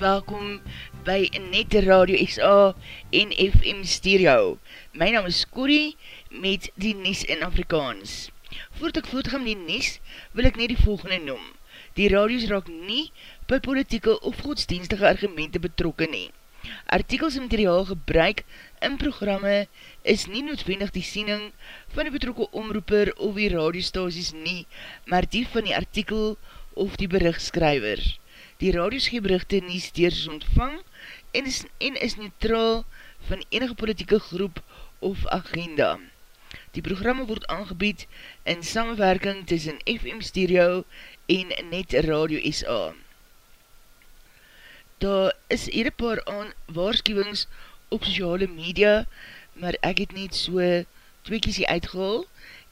welkom by Net Radio SA en FM Stereo. My naam is Corrie met die Nies in Afrikaans. Voordat ek voortgaan die Nies, wil ek net die volgende noem. Die radios raak nie by politieke of godsdienstige argumente betrokken nie. Artikels en materiaal gebruik in programme is nie noodwendig die siening van die betrokke omroeper of die radiostasies nie, maar die van die artikel of die berichtskrywer. Die radios gee berichte nie steers ontvang en is, en is neutraal van enige politieke groep of agenda. Die programme word aangebied in samenwerking tussen FM Stereo en Net Radio SA daar is hier een paar aan waarschuwings op sociale media, maar ek het net so twee kies hier uitgehaal.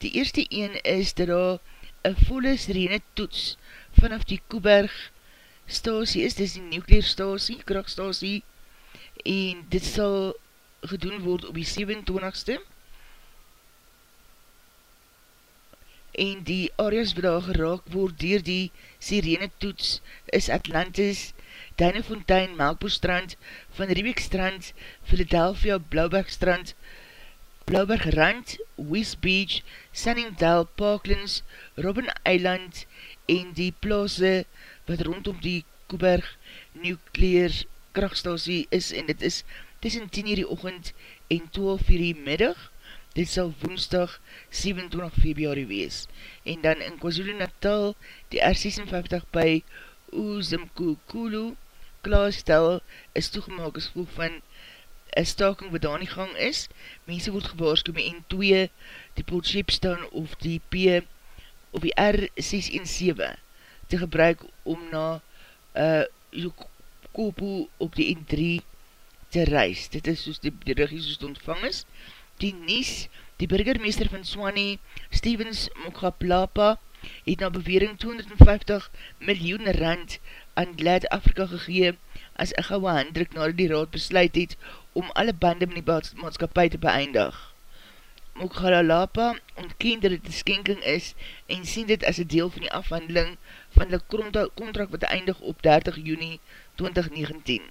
Die eerste een is dat daar een volle serene toets vanaf die Koeberg stasie is, dit is die nuclearstasie, krachtstasie, en dit sal gedoen word op die 27ste. En die areas wat daar geraak word dier die sirene toets is Atlantis, Duinefontein, Melkboestrand, Van Riebeekstrand, Philadelphia, Blaubergstrand, Blaubergrand, West Beach, Sunningdale, Parklands, Robben Island en die plaase wat rondom die Koeberg Nuclear krachtstasie is en dit is tussen 10 uur die ochend en 12 uur die middag. Dit sal woensdag 27 februari wees. En dan in KwaZulu Natal die R56 by Oozimkukulu klaarstel is toegemaak as gevolg van een staking wat daar nie gang is. Mense word gewaarsku met N2, die Potshepstan of die P of die R617 te gebruik om na uh, Jokopo op die N3 te reis. Dit is soos die, die regie soos ontvang is. Die Nies, die burgermeester van Swanee, Stevens Mokhaplapa, het na bewering 250 miljoen rand aan Glad Afrika gegee as een gouwe handdruk na die raad besluit het om alle bande met die maatskapie te beëindig. Mokhalalapa ontkend dat het een skenking is en sien dit as een deel van die afhandeling van die contract wat eindig op 30 juni 2019.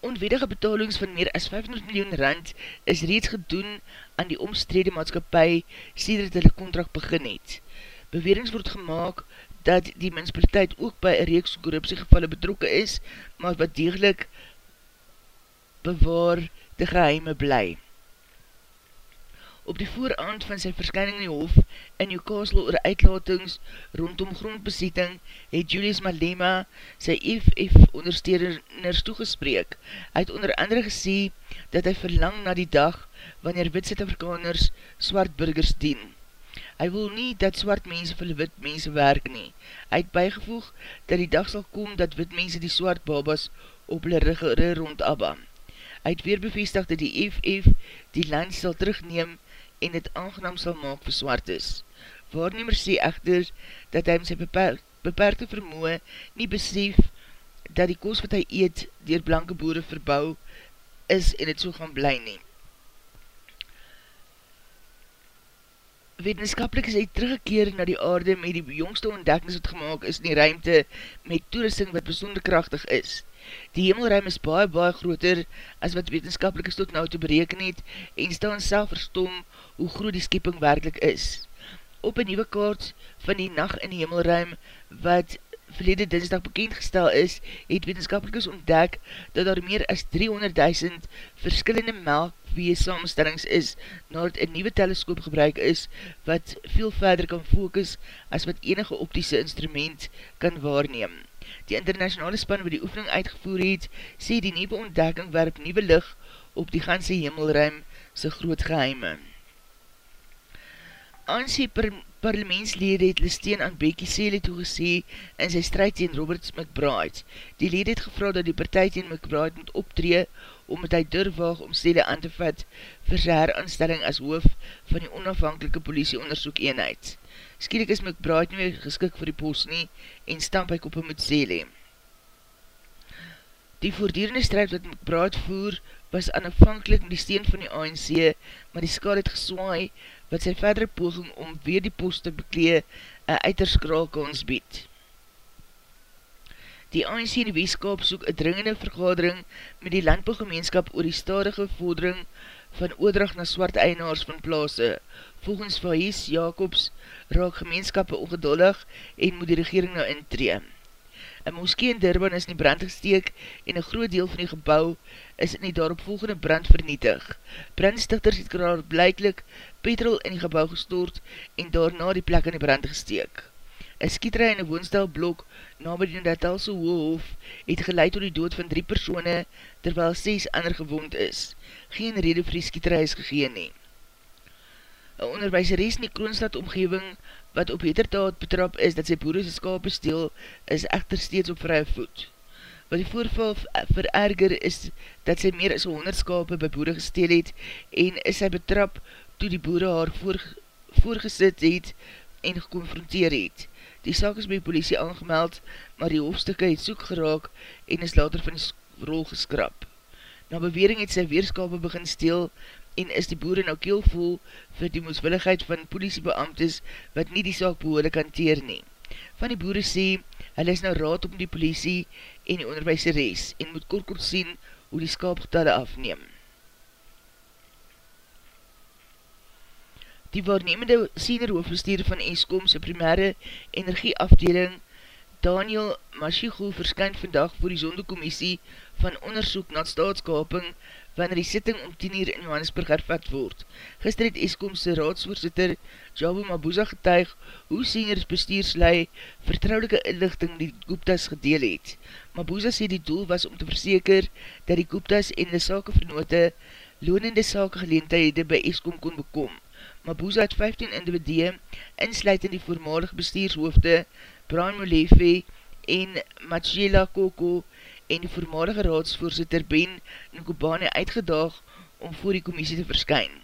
Onwedige betalings van meer as 500 miljoen rand is reeds gedoen aan die omstrede maatskapie sê dat hulle contract begin het. Bewerings word gemaakt dat die municipaliteit ook by een reeks korruptiegevalle betrokke is, maar wat degelijk bewaar de geheime bly. Op die vooraand van sy verskyning in die hof in Newcastle oor uitlatings rondom grondbesetting het Julius Malema sy EFF ondersteuners toegespreek. Hy het onder andere gesê dat hy verlang na die dag wanneer wit Zuid-Afrikaners swart burgers dien. Hy wil nie dat swart mense vir wit mense werk nie. Hy het bygevoeg dat die dag sal kom dat wit mense die swart babas op hulle rigere rond abba. Hy het weer bevestig dat die FF die land sal terugneem en het aangenaam sal maak vir swart is. Waarnemer sê echter dat hy met sy beperk, beperkte vermoe nie besef dat die koos wat hy eet dier blanke boere verbou is en het so gaan bly neem. Wetenskapelik is hy teruggekeer na die aarde met die jongste ontdekkings wat gemaakt is in die ruimte met toerusting wat besonder krachtig is. Die hemelruim is baie baie groter as wat wetenskapelik is tot nou te bereken het en staan self verstom hoe groot die skipping werkelijk is. Op een nieuwe kaart van die nacht in die hemelruim wat verlede dinsdag bekendgestel is, het wetenskapelikers ontdek dat daar meer as 300.000 verskillende melkwee samenstellings is, nadat een nieuwe teleskoop gebruik is, wat veel verder kan focus as wat enige optische instrument kan waarneem. Die internationale span wat die oefening uitgevoer het, sê die nieuwe ontdekking werp nieuwe licht op die ganse hemelruim sy groot geheime. ANC parlementslede het hulle steen aan Becky Sele toegesê in sy strijd tegen Robert McBride. Die lede het gevra dat die partij tegen McBride moet optree omdat hy durfwaag om Sele aan te vat vir sy heraanstelling as hoof van die onafhankelike politie onderzoek eenheid. Skielik is McBride nie geskik vir die post nie en stamp hy koppe met Sele. Die voordierende strijd wat McBride voer was aanafhankelijk met die steen van die ANC, maar die skade het geswaai, wat sy verdere poging om weer die post te beklee, een uiterskraal kans bied. Die ANC in die weeskap soek een dringende vergadering met die landbouwgemeenskap oor die stadige vordering van oordrag na swart eienaars van plaase. Volgens Fahis Jacobs raak gemeenskappe ongeduldig en moet die regering nou intree. Een moskee in Durban is in die brand gesteek en een groot deel van die gebouw is in die daaropvolgende brand vernietig. Brandstichters het kraal blijklik petrol in die gebouw gestoord en daarna die plek in die brand gesteek. Een skieterij in een woonstelblok na by die Natalse Hoofhof het geleid door die dood van drie persone terwyl ses ander gewond is. Geen rede vir die skieterij is gegeen nie. Een onderwijseres in die Kroonstad omgeving wat op hetertaad betrap is dat sy boerse skape steel is echter steeds op vrye voet. Wat die voorval vererger is dat sy meer as 100 skape by boere gesteel het en is sy betrap toe die boere haar voor, voorgesit het en geconfronteer het. Die saak is by politie aangemeld, maar die hoofdstukke het soek geraak en is later van die rol geskrap. Na bewering het sy weerskape begin steel en is die boere nou keelvol vir die moeswilligheid van politiebeamtes wat nie die saak behoorlik hanteer nie. Van die boere sê, hy is nou raad op die politie en die onderwijseres en moet kort kort sien hoe die skaapgetalle afneem. Die waarnemende senior hoofdbestuur van ESCOM sy primaire energieafdeling Daniel Mashigo verskyn vandag voor die zondekommissie van onderzoek na staatskaping wanneer die sitting om 10 uur in Johannesburg hervat word. Gister het ESCOMse raadsvoorzitter Jabo Mabuza getuig hoe senior bestuurslui vertrouwelike inlichting die Guptas gedeel het. Mabuza sê die doel was om te verseker dat die Guptas en die sakevernote loonende sakegeleendhede by ESCOM kon bekom. Mabuza het 15 individue, insluit in die voormalig bestuurshoofde Brian Molefe en Machela Koko en die voormalige raadsvoorzitter Ben Nkobane uitgedaag om voor die commissie te verskyn.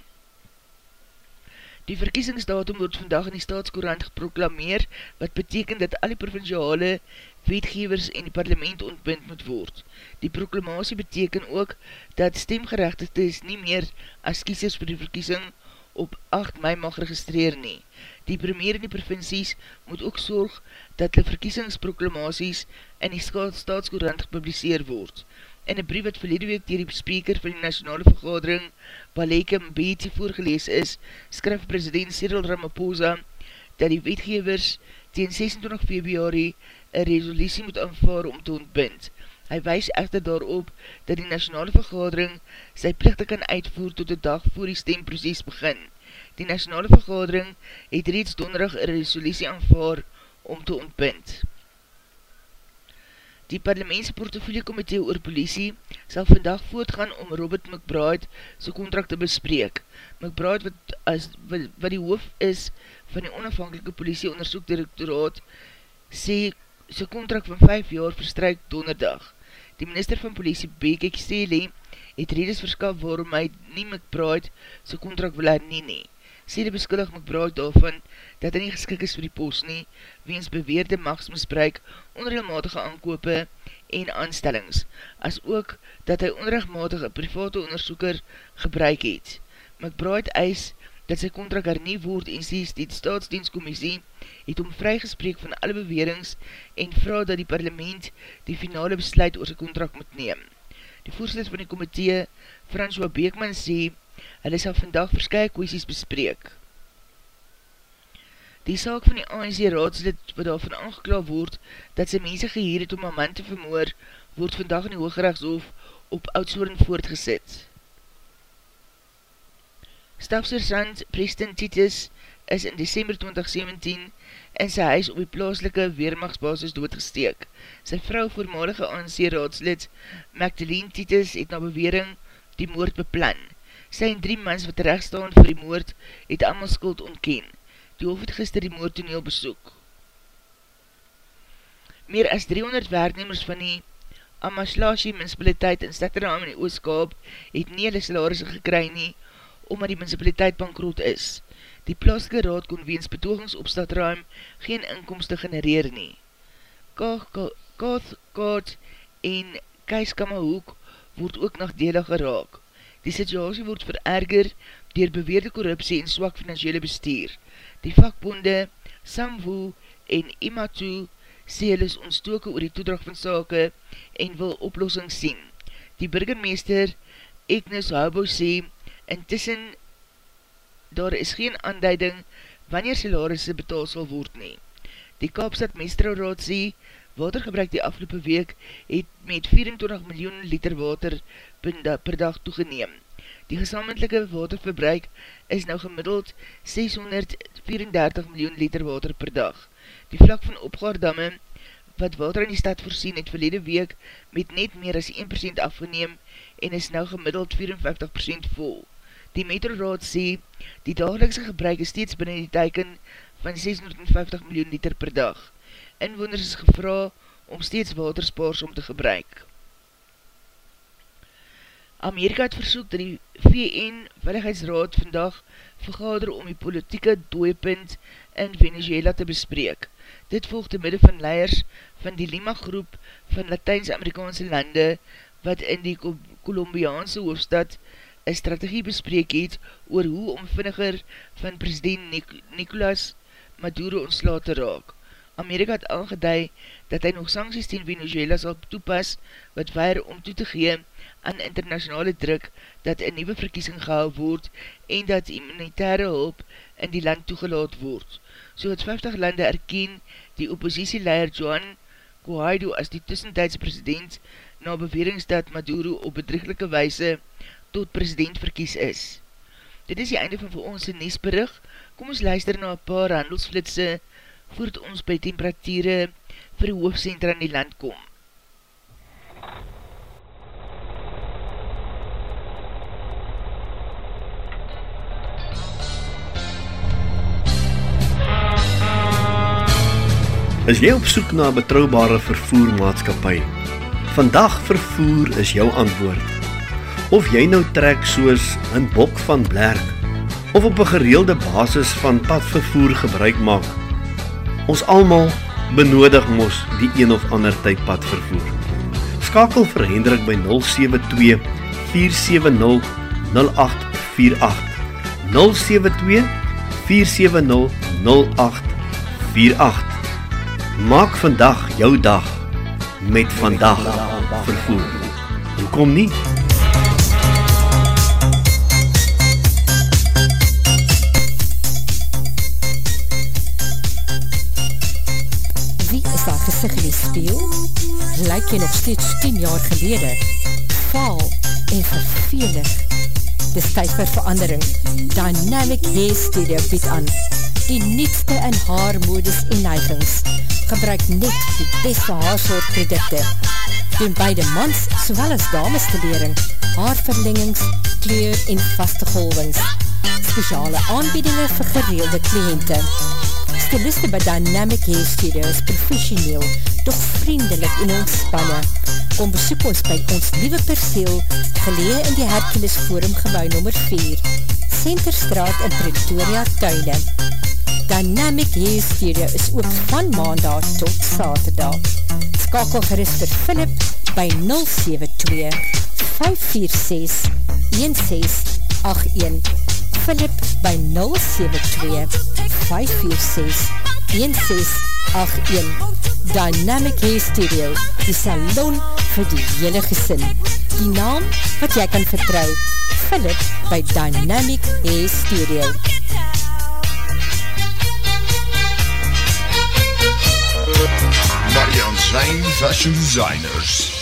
Die verkiesingsdatum word vandag in die staatskorant geproklameer, wat beteken dat alle provinciale wetgevers en die parlement ontbind moet word. Die proklamatie beteken ook dat stemgerechtigdes nie meer as kiesers vir die verkiesing op 8 mei mag registreer nie. Die premier in die provincies moet ook sorg dat die verkiesingsproklamaties in die staatskorant gepubliseer word. In een brief wat verlede week dier die speaker van die nationale vergadering Baleke Mbeti voorgelees is, skryf president Cyril Ramaphosa dat die wetgevers teen 26 februari een resolutie moet aanvaar om te ontbind. Hy wees echter daarop dat die nationale vergadering sy plichte kan uitvoer tot die dag voor die stemproces begin. Die nationale vergadering het reeds donderig een resolutie aanvaar om te ontbind. Die parlementse portofiliekomitee oor politie sal vandag voortgaan om Robert McBride sy contract te bespreek. McBride wat, as, wat, wat die hoof is van die onafhankelike politie onderzoekdirektoraat sê sy contract van 5 jaar verstryk donderdag. Die minister van politie, Bekek Sele, het redes verskaf waarom hy nie McBride sy contract wil hernie nie. Sele beskillig McBride daarvan dat hy nie geskik is vir die post nie, weens beweerde machtsmisbruik, onrealmatige aankope en aanstellings, as ook dat hy onrechtmatige private onderzoeker gebruik het. McBride eis dat sy contract hernie word en sies die staatsdienstcommissie het om vrygespreek van alle bewerings en vraag dat die parlement die finale besluit oor sy contract moet neem. Die voorzitter van die komitee, François Beekman, sê, hulle sal vandag verskye kwesties bespreek. Die saak van die ANC raadslid wat daarvan aangekla word dat sy mense geheer het om een man te vermoor, word vandag in die Hooggerechtshof op Oudsoorn voortgezet. Stafsersand Preston Titus is in December 2017 in sy huis op die plaaslike Weermachtsbasis doodgesteek. Sy vrou voormalige ANC raadslid Magdalene Titus het na bewering die moord beplan. Sy en drie mans wat rechtstaan vir die moord het allemaal skuld ontken. Die hoofd het gister die moordtoneel besoek. Meer as 300 werknemers van die Amaslashi Municipaliteit in Stadternaam in die Ooskaap het nie hulle salaris gekry nie omdat die municipaliteit bankroot is. Die plaaske raad kon weens betogings op stadruim geen inkomste genereer nie. Kaatkaart en Keiskammerhoek word ook nachtdelig geraak. Die situasie word vererger dier beweerde korruptie en swak financiële bestuur. Die vakbonde, Samwu en Imatu sê hulle is ontstoke oor die toedrag van sake en wil oplossing sien. Die burgermeester Agnes Houbo sê, intussen daar is geen aanduiding wanneer salarisse betaal sal word nie. Die Kaapstad Meesterraad sê, watergebruik die afgelopen week het met 24 miljoen liter water per dag toegeneem. Die gesamentlijke waterverbruik is nou gemiddeld 634 miljoen liter water per dag. Die vlak van opgaardamme wat water in die stad voorsien het verlede week met net meer as 1% afgeneem en is nou gemiddeld 54% vol. Die metroraad sê, die dagelikse gebruik is steeds binnen die teiken van 650 miljoen liter per dag. Inwoners is gevra om steeds waterspaars om te gebruik. Amerika het versoek dat die VN Veiligheidsraad vandag vergader om die politieke dooipunt in Venezuela te bespreek. Dit volg te midde van leiers van die Lima groep van Latijns-Amerikaanse lande wat in die Colombiaanse hoofdstad een strategie bespreek het oor hoe omvinniger van president Nic Nicolas Maduro ontsla te raak. Amerika het aangeduid dat hy nog sancties ten Venezuela sal toepas wat weier om toe te gee aan internationale druk dat een nieuwe verkiesing gehou word en dat immunitaire hulp in die land toegelaat word. So het 50 lande erken die oppositieleier Joan Guaido as die tussentijdse president na bewerings dat Maduro op bedrieglike weise tot president verkies is. Dit is die einde van vir ons nesberig. Kom ons luister na een paar handelsflitse voert ons by temperatuur vir die hoofdcentra in die land kom. Is jy op soek na betrouwbare vervoermaatskapie? Vandag vervoer is jou antwoord. Of jy nou trek soos een bok van blerk, of op een gereelde basis van padvervoer gebruik maak, ons almal benodig mos die een of ander tyd padvervoer. Skakel vir Hendrik by 072 470 0848 072 470 0848 Maak vandag jou dag met vandag vervoer. Hoekom nie? Gesig in die speel? Lyk jy nog steeds 10 jaar gelede? Vaal en vervelig. Dis tyd vir verandering. Dynamic Hair Studio bied aan. Die nietste in haar modus en neigings gebruik net die beste haarsoort producte. Doen beide mans sowel as dames te lering, haarverlengings, kleur en vaste golvings. Speciale aanbiedinge vir gereelde kliënte. Stiliste by Dynamic Hair Studio is professioneel, doch vriendelik en ontspannen. Kom besoek ons by ons nieuwe perseel, gelee in die Hercules Forum gebouw nummer 4, Centerstraat in Pretoria, Tuinen. Dynamic Hair Studio is ook van maandag tot saterdag. Skakel gerust vir Philip by 072 546 1681 Philip by 072 546 1681 Dynamic Hair Studio die salon vir die hele gesin. Die naam wat jy kan vertrou Philip by Dynamic Hair Studio Marian Zijn Fashion Designers.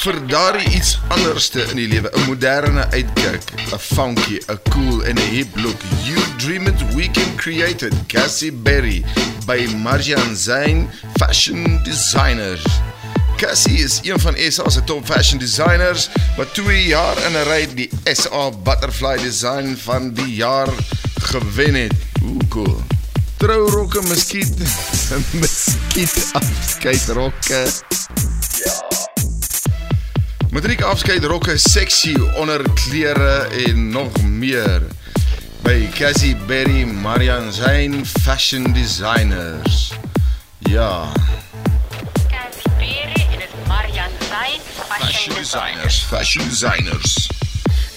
Vir daardie iets anderste in die lewe, 'n moderne uitkyk, 'n funky, 'n cool en 'n hip look. You dream it, we can create it. Cassie Berry by Marian Zain Fashion Designers. Cassie is een van SA se top fashion designers wat 2 jaar in 'n ry die SA Butterfly Design van die jaar gewen het. Ooh, cool trouwrokke, miskiet, miskiet afskeidrokke. Matriek afskeidrokke, sexy onderklere en nog meer. By Cassie Berry, Marian Zain Fashion Designers. Ja. Cassie Berry en Fashion designers, fashion designers.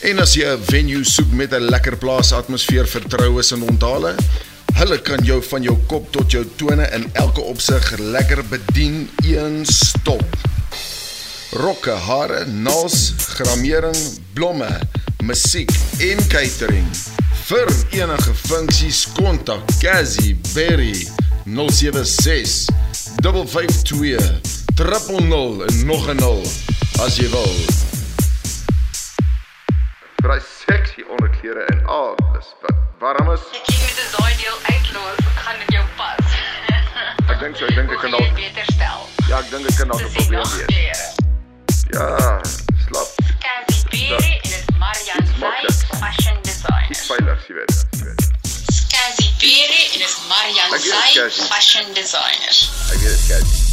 En as jy 'n venue soek met 'n lekker plaas atmosfeer vir troues en onthale, hulle kan jou van jou kop tot jou tone in elke opsig lekker bedien een stop. Rokke, hare, nails, gramering, blomme, musiek en catering. Vir enige funksies kontak Cassie Berry 076 552 000 en nog 'n 0 as jy wil. Vir daai sexy onderklere en alles wat warm is. Ek kyk met 'n daai deel uitloop, gaan dit jou pas. Ek dink so, ek dink ek kan dalk beter stel. Ja, ek dink ek kan dalk 'n Dis probleem nog wees. Klere. Ja, slap. Cassie Berry en dit is Marian Iets Zay maklik. Fashion Iets Designer. veilig, jy weet. Jy weet. Cassie Berry en dit is Marian Ek weet Zay Cassie. Fashion Designer. Ek weet dit, Kat.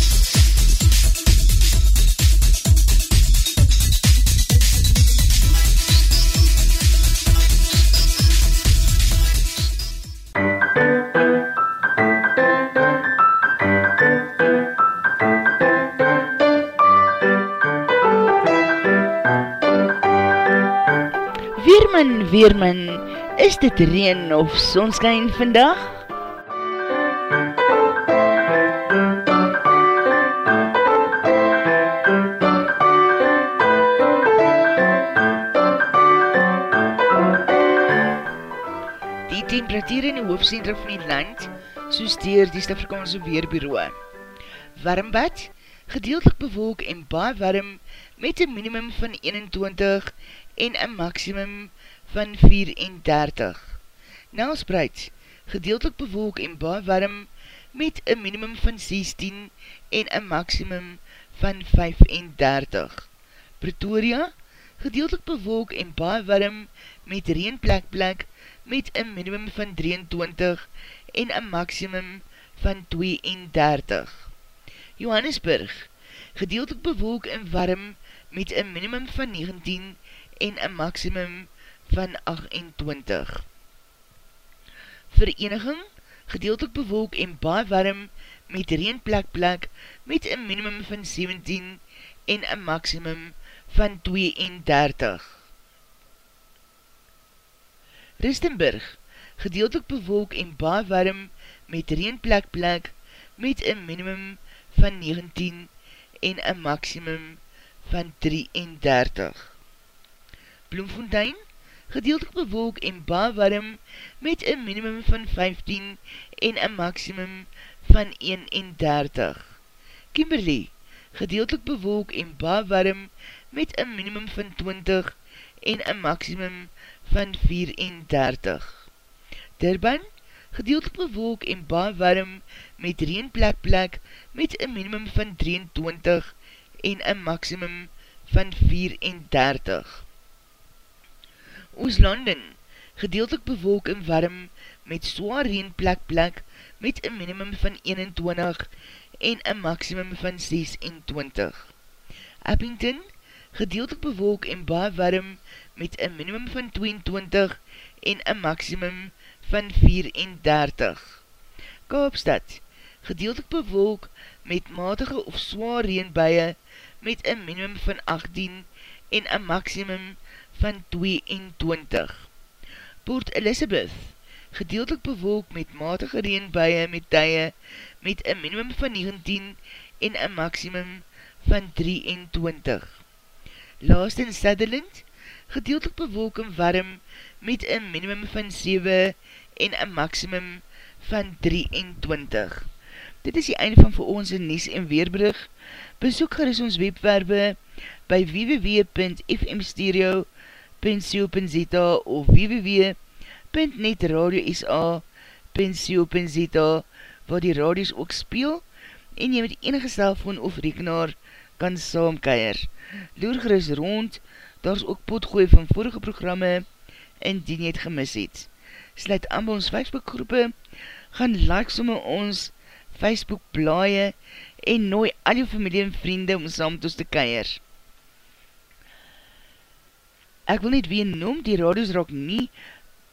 Weerman, is dit reen of sonskijn vandag? Die temperatuur in die hoofdcentrum van die land, soos dier die Stafrikaanse Weerbureau. Warmbad, gedeeltelik bewolk en baie warm met een minimum van 21 en een maximum van 34. Nelspreid, gedeeltelik bewolk en baie warm met een minimum van 16 en een maximum van 35. Pretoria, gedeeltelik bewolk en baie warm met reenplekplek met een minimum van 23 en een maximum van 32. Johannesburg, gedeeltelik bewolk en warm met een minimum van 19 en een maximum van 28. Vereniging, gedeeltelik bewolk en baie warm met reenplekplek met een minimum van 17 en een maximum van 32. Ristenburg, gedeeltelik bewolk en baie warm met reenplekplek met een minimum van 19 en een maximum van 33. Bloemfontein, gedeeltelik bewolk en baie warm met een minimum van 15 en een maximum van 31. Kimberley, gedeeltelik bewolk en baie warm met een minimum van 20 en een maximum van 34. Durban, gedeeltelik bewolk en baie warm met reenplekplek met een minimum van 23 en een maximum van 34. Ooslanden, gedeeltelik bewolk en warm met zwaar reenplekplek met een minimum van 21 en een maximum van 26. Abington, gedeeltelik bewolk en baie warm met een minimum van 22 en een maximum van 34. Kaapstad, gedeeltelik bewolk met matige of zwaar reenbuie met een minimum van 18 en een maximum van 22. Port Elizabeth, gedeeltelik bewolk met matige reenbuie met tye met een minimum van 19 en een maximum van 23. Laast in Sutherland, gedeeltelik bewolk en warm met een minimum van 7 en een maximum van 23. Dit is die einde van vir ons in Nies en Weerbrug. Besoek gerus ons webwerbe by www.fmstereo.co.za of www.netradiosa.co.za waar die radios ook speel en jy met enige cellfoon of rekenaar kan saamkeier. Loer gerus rond, daar is ook potgooi van vorige programme en die nie het gemis het. Sluit aan by ons Facebook groepe, gaan like somme ons Facebook blaie en nooi al jou familie en vriende om saam met ons te keier. Ek wil net wie noem, die radios raak nie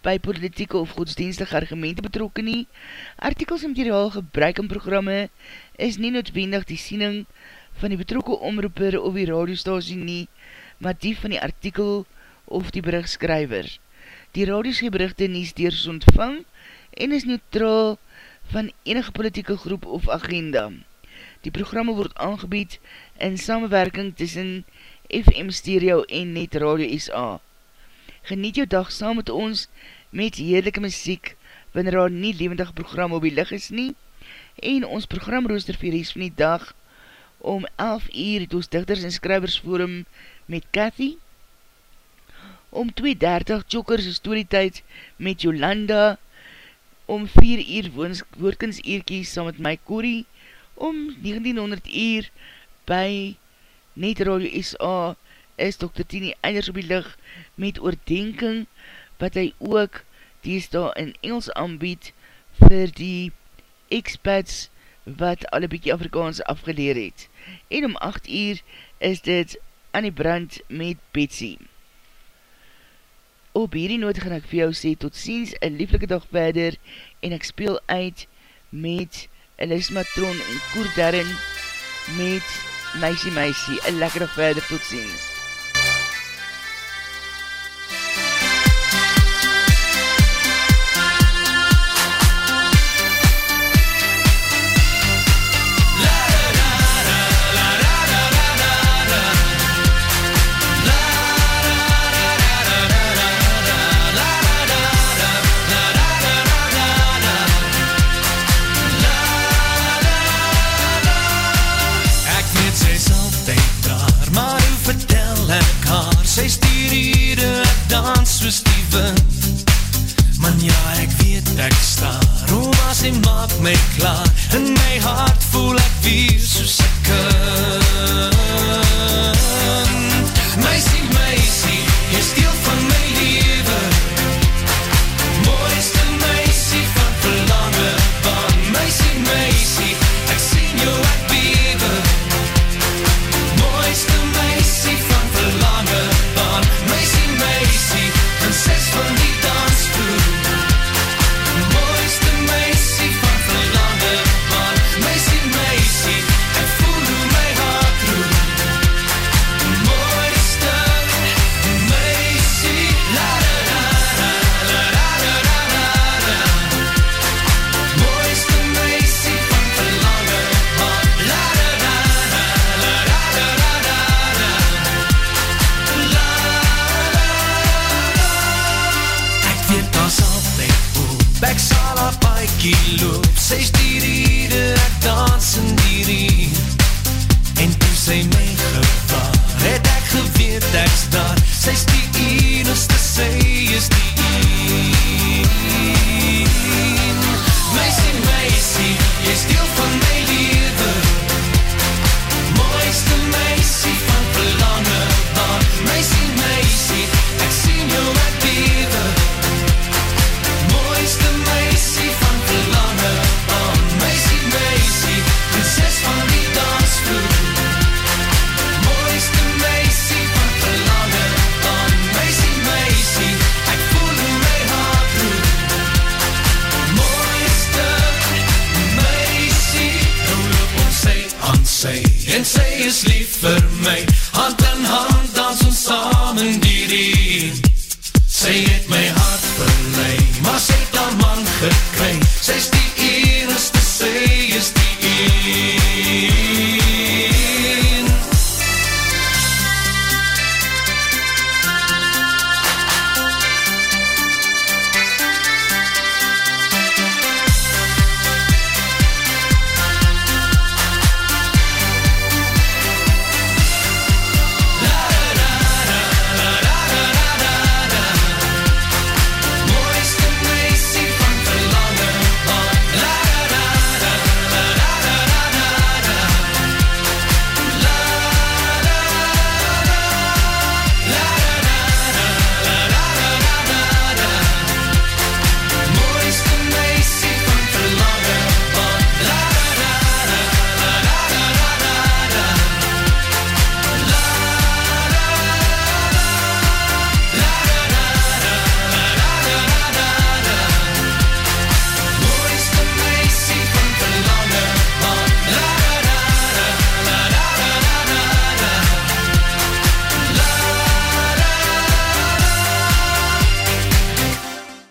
by politieke of godsdienstige argumente betrokken nie. Artikels en materiaal gebruik in programme is nie noodwendig die siening van die betrokke omroeper of die radiostasie nie, maar die van die artikel of die berichtskryver. Die radios geberichte nie steers ontvang en is neutraal van enige politieke groep of agenda. Die programme word aangebied in samenwerking tussen FM Stereo en Net Radio SA. Geniet jou dag saam met ons met heerlijke muziek wanneer daar nie levendige program op die lig is nie. En ons programrooster vir die van die dag om 11 uur het ons dichters en skryversforum met Cathy. Om 2.30 Jokers storytijd met Jolanda. Om 4 uur woordkens eerkie saam met my Corrie, om 1900 uur by Net Radio SA is Dr. Tini Eilers op die licht met oordenking wat hy ook dies daar in Engels aanbied vir die expats wat alle bykie Afrikaans afgeleer het. En om 8 uur is dit aan die brand met Betsy. Op hierdie noot gaan ek vir jou sê tot ziens, een lieflike dag verder en ek speel uit met Elis Matron en Koer Darren met Meisie Meisie, een lekker dag verder, tot ziens.